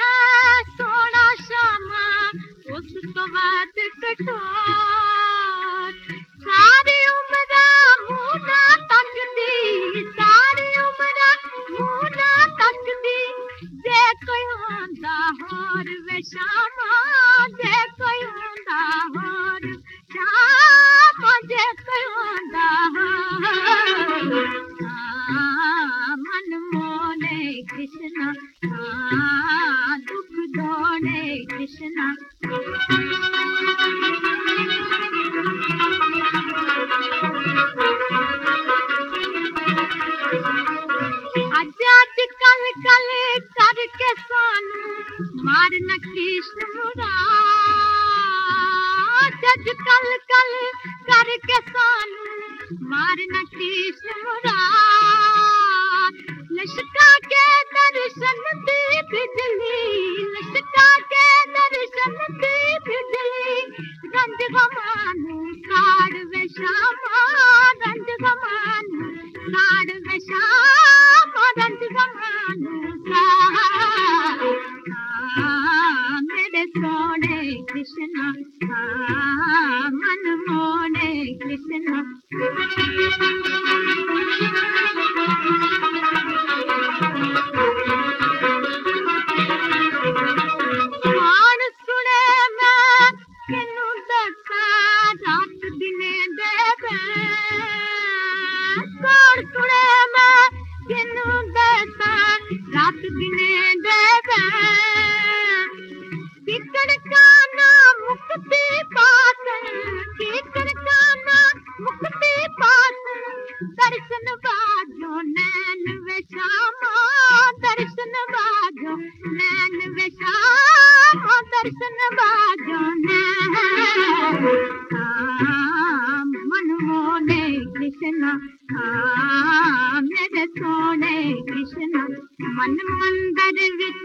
है सोना उस कठोर सारी उम्र तकदी सारी उम्र मुना तकदी जे कोई होंदा होर वे श्यामा कर के करके सानू मारना किशनुरा जज कल कल करके सानू मारना किशनुरा लशका के दर्शन दी बिजली, लशका के दर्शन दी बिजली। रंज गमानू काड़ वे शामा रंज गमानू काड़ वे शामा रंज गमानू। कृष्णा हाँ, मन मोने कृष्णा मैं किनु दसा रात दिने देवे मान सुने मैं किनु रात दर्शन बाजो नैन वे श्यामा दर्शन बाजो नैन वे श्यामा दर्शन बाजो नैन हाँ, मन मोने कृष्णा मेरे सोने कृष्णा मन मंदिर विच